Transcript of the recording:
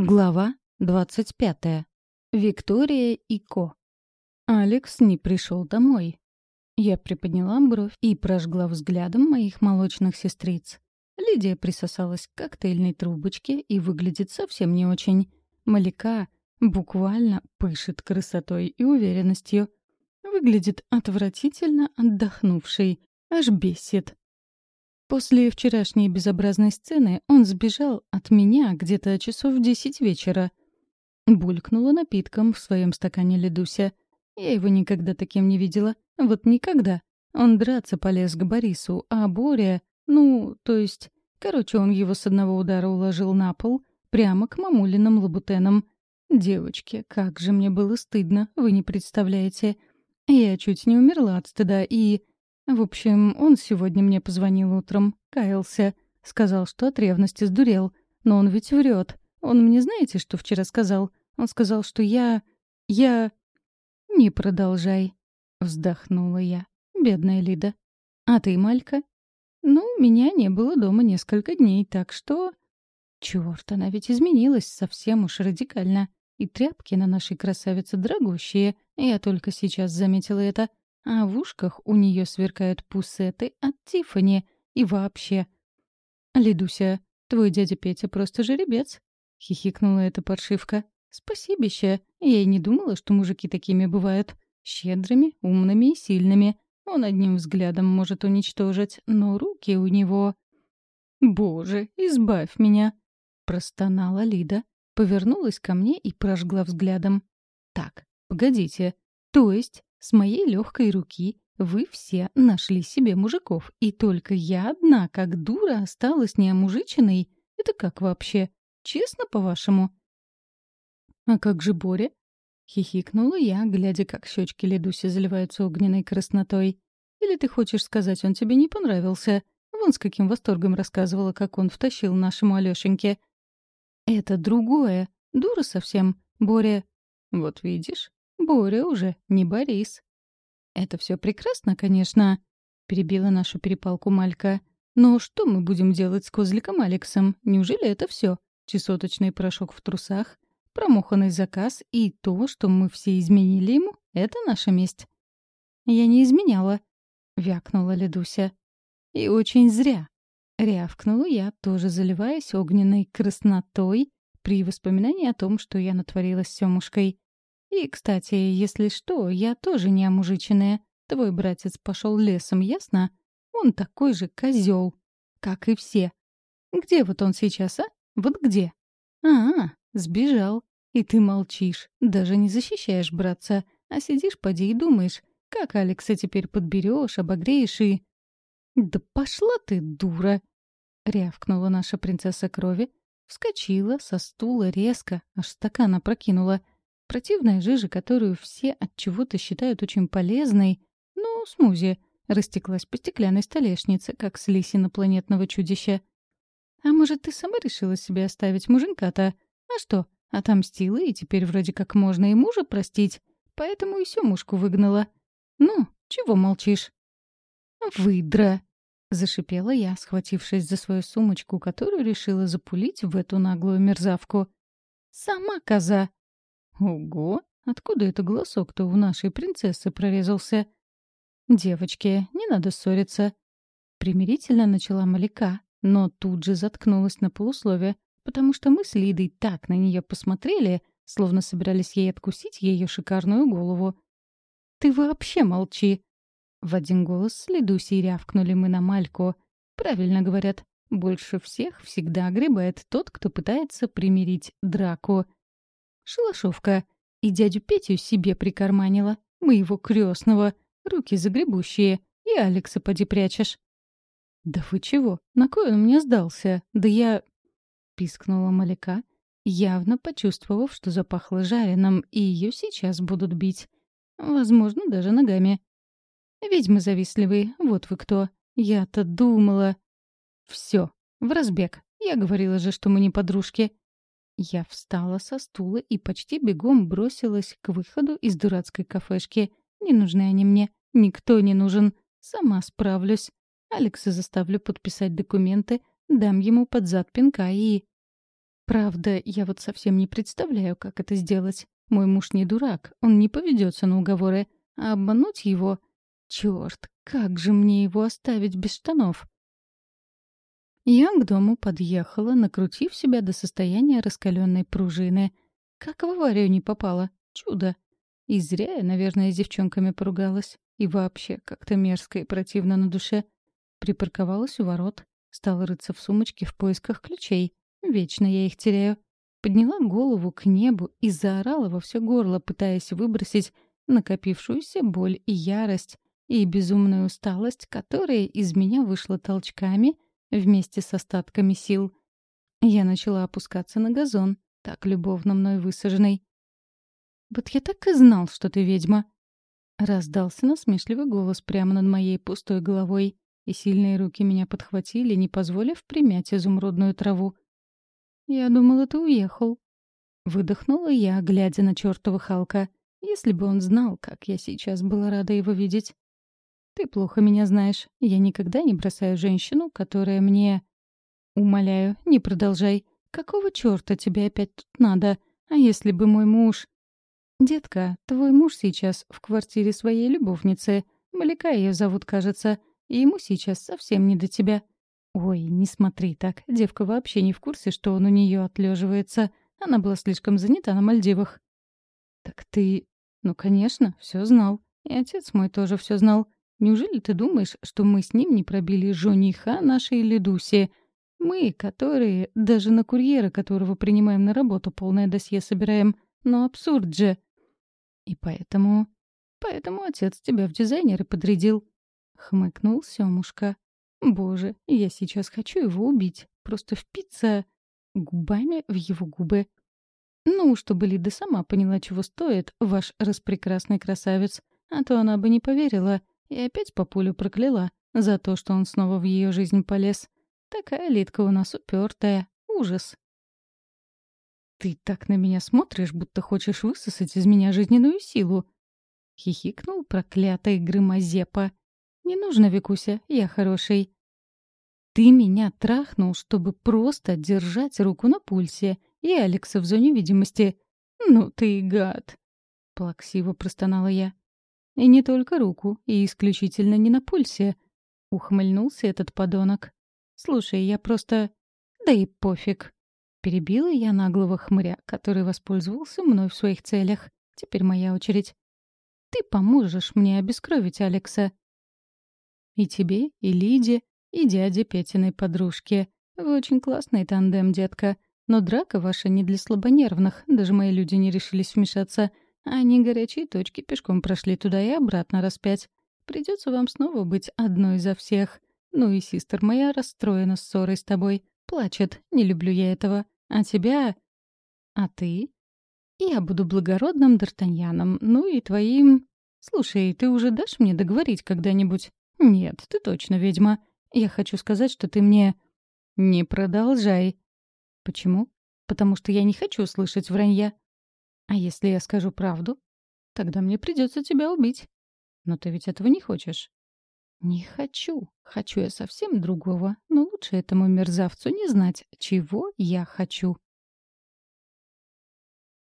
Глава 25. Виктория и Ко. Алекс не пришел домой. Я приподняла бровь и прожгла взглядом моих молочных сестриц. Лидия присосалась к коктейльной трубочке и выглядит совсем не очень. Маляка буквально пышет красотой и уверенностью. Выглядит отвратительно отдохнувшей, аж бесит. После вчерашней безобразной сцены он сбежал от меня где-то часов в десять вечера. Булькнула напитком в своем стакане ледуся. Я его никогда таким не видела. Вот никогда. Он драться полез к Борису, а Боря... Ну, то есть... Короче, он его с одного удара уложил на пол, прямо к мамулиным лабутенам. Девочки, как же мне было стыдно, вы не представляете. Я чуть не умерла от стыда и... В общем, он сегодня мне позвонил утром, каялся. Сказал, что от ревности сдурел. Но он ведь врет. Он мне знаете, что вчера сказал? Он сказал, что я... я... «Не продолжай», — вздохнула я. Бедная Лида. «А ты, Малька?» «Ну, меня не было дома несколько дней, так что...» Чёрт, она ведь изменилась совсем уж радикально. И тряпки на нашей красавице дорогущие. Я только сейчас заметила это а в ушках у нее сверкают пусеты от Тифани и вообще. «Лидуся, твой дядя Петя просто жеребец», — хихикнула эта паршивка. «Спасибище. Я и не думала, что мужики такими бывают. Щедрыми, умными и сильными. Он одним взглядом может уничтожить, но руки у него...» «Боже, избавь меня!» — простонала Лида, повернулась ко мне и прожгла взглядом. «Так, погодите. То есть с моей легкой руки вы все нашли себе мужиков, и только я одна, как дура, осталась неомужиченной. Это как вообще? Честно, по-вашему?» «А как же Боря?» — хихикнула я, глядя, как щечки Ледуси заливаются огненной краснотой. «Или ты хочешь сказать, он тебе не понравился? Вон с каким восторгом рассказывала, как он втащил нашему Алёшеньке». «Это другое. Дура совсем. Боря...» «Вот видишь, Боря уже, не Борис. «Это все прекрасно, конечно», — перебила нашу перепалку Малька. «Но что мы будем делать с козликом Алексом? Неужели это все? Чесоточный порошок в трусах, промоханный заказ и то, что мы все изменили ему, это наша месть». «Я не изменяла», — вякнула Ледуся. «И очень зря», — рявкнула я, тоже заливаясь огненной краснотой при воспоминании о том, что я натворила с Сёмушкой. И, кстати, если что, я тоже не омужиченная. Твой братец пошел лесом, ясно? Он такой же козел, как и все. Где вот он сейчас, а? Вот где? А, сбежал. И ты молчишь, даже не защищаешь братца, а сидишь поди и думаешь, как Алекса теперь подберешь, обогреешь и... «Да пошла ты, дура!» — рявкнула наша принцесса крови, вскочила со стула резко, аж стакан опрокинула — Противная жижа, которую все от чего-то считают очень полезной, ну, смузи, растеклась по стеклянной столешнице, как слизь инопланетного чудища. А может, ты сама решила себе оставить муженька-то? А что, отомстила, и теперь вроде как можно и мужа простить, поэтому и мушку выгнала. Ну, чего молчишь? «Выдра!» — зашипела я, схватившись за свою сумочку, которую решила запулить в эту наглую мерзавку. «Сама коза!» Ого, откуда это голосок-то у нашей принцессы прорезался? Девочки, не надо ссориться. Примирительно начала Маляка, но тут же заткнулась на полусловие, потому что мы с Лидой так на нее посмотрели, словно собирались ей откусить ее шикарную голову. «Ты вообще молчи!» В один голос с Лидусей рявкнули мы на Мальку. Правильно говорят, больше всех всегда огребает тот, кто пытается примирить драку — Шалашовка. И дядю Петю себе прикарманила. Моего крестного. Руки загребущие. И Алекса поди прячешь. «Да вы чего? На кой он мне сдался? Да я...» Пискнула Маляка, явно почувствовав, что запахло жареным, и ее сейчас будут бить. Возможно, даже ногами. «Ведьмы завистливые, вот вы кто. Я-то думала...» «Все, в разбег. Я говорила же, что мы не подружки. Я встала со стула и почти бегом бросилась к выходу из дурацкой кафешки. Не нужны они мне. Никто не нужен. Сама справлюсь. Алекса заставлю подписать документы, дам ему под зад пинка и... Правда, я вот совсем не представляю, как это сделать. Мой муж не дурак, он не поведется на уговоры. А обмануть его... Черт, как же мне его оставить без штанов? Я к дому подъехала, накрутив себя до состояния раскаленной пружины. Как в аварию не попала. Чудо. И зря я, наверное, с девчонками поругалась. И вообще, как-то мерзко и противно на душе. Припарковалась у ворот. Стала рыться в сумочке в поисках ключей. Вечно я их теряю. Подняла голову к небу и заорала во все горло, пытаясь выбросить накопившуюся боль и ярость, и безумную усталость, которая из меня вышла толчками вместе с остатками сил. Я начала опускаться на газон, так любовно мной высаженный. «Вот я так и знал, что ты ведьма!» Раздался насмешливый голос прямо над моей пустой головой, и сильные руки меня подхватили, не позволив примять изумрудную траву. «Я думала, ты уехал». Выдохнула я, глядя на чертова Халка. Если бы он знал, как я сейчас была рада его видеть. «Ты плохо меня знаешь. Я никогда не бросаю женщину, которая мне...» «Умоляю, не продолжай. Какого черта тебе опять тут надо? А если бы мой муж...» «Детка, твой муж сейчас в квартире своей любовницы. Маляка ее зовут, кажется. И ему сейчас совсем не до тебя. Ой, не смотри так. Девка вообще не в курсе, что он у нее отлеживается. Она была слишком занята на Мальдивах». «Так ты...» «Ну, конечно, все знал. И отец мой тоже все знал. Неужели ты думаешь, что мы с ним не пробили жениха нашей Ледуси? Мы, которые даже на курьера, которого принимаем на работу, полное досье собираем. Но абсурд же!» И поэтому... Поэтому отец тебя в дизайнеры подрядил. Хмыкнул Сёмушка. Боже, я сейчас хочу его убить. Просто впиться губами в его губы. Ну, чтобы Лида сама поняла, чего стоит ваш распрекрасный красавец. А то она бы не поверила и опять папулю прокляла за то, что он снова в ее жизнь полез. Такая Лидка у нас упертая. Ужас. «Ты так на меня смотришь, будто хочешь высосать из меня жизненную силу!» — хихикнул проклятый Грымозепа. «Не нужно, Викуся, я хороший». «Ты меня трахнул, чтобы просто держать руку на пульсе, и Алекса в зоне видимости. Ну ты гад!» — плаксиво простонала я. «И не только руку, и исключительно не на пульсе», — ухмыльнулся этот подонок. «Слушай, я просто... Да и пофиг». Перебила я наглого хмыря, который воспользовался мной в своих целях. Теперь моя очередь. Ты поможешь мне обескровить Алекса. И тебе, и Лиде, и дяде Петиной подружке. Вы очень классный тандем, детка. Но драка ваша не для слабонервных. Даже мои люди не решились вмешаться. Они горячие точки пешком прошли туда и обратно раз пять. Придется вам снова быть одной изо всех. Ну и систер моя расстроена ссорой с тобой. Плачет, не люблю я этого. А тебя... А ты? Я буду благородным Д'Артаньяном, ну и твоим... Слушай, ты уже дашь мне договорить когда-нибудь? Нет, ты точно ведьма. Я хочу сказать, что ты мне... Не продолжай. Почему? Потому что я не хочу слышать вранья. А если я скажу правду? Тогда мне придется тебя убить. Но ты ведь этого не хочешь. Не хочу. Хочу я совсем другого, но лучше этому мерзавцу не знать, чего я хочу.